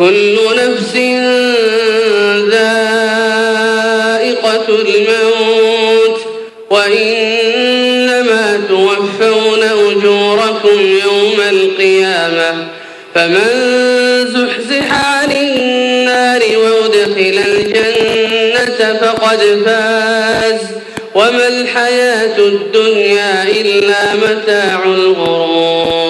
كل نفس ذائقة الموت وإنما توفون أجوركم يوم القيامة. فمن زحزح عن النار وأدخل الجنة فقد فاز. وما الحياة الدنيا إلا متاع الغرور.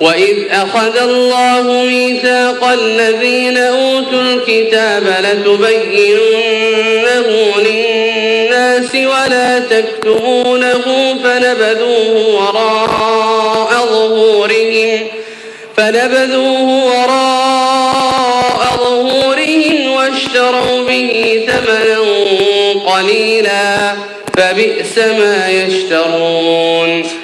وإذ أخذ الله ميثاق الذين أوتوا الكتاب لتبيننه للناس ولا تكتمونه فنبذوه وراء ظهورهم فنبذوه وراء ظهورهم واشتروا به ثمنا قليلا فبئس ما يشترون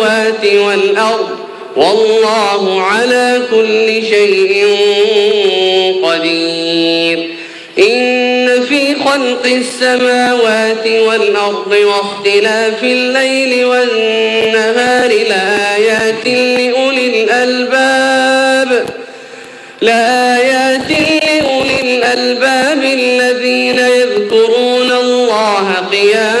والأرض والله على كل شيء قدير إن في خلق السماوات والأرض واختلاف الليل والنهار لآيات لأولي الألباب لآيات لأولي الألباب الذين يذكرون الله قياما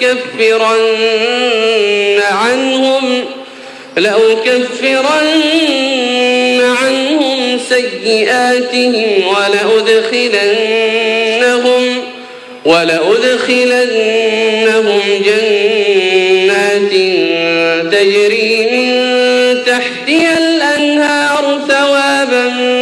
لأكفرن عنهم لأكفرن عنهم سيئاتهم ولأدخلنهم ولأدخلنهم جنات تجري من تحتها الأنهار ثوابا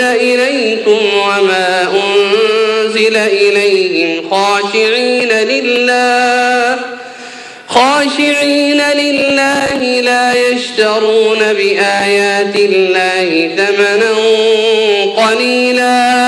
إليكم وما أنزل إليهم خاشعين لله خاشعين لله لا يشترون بآيات الله ثمنا قليلا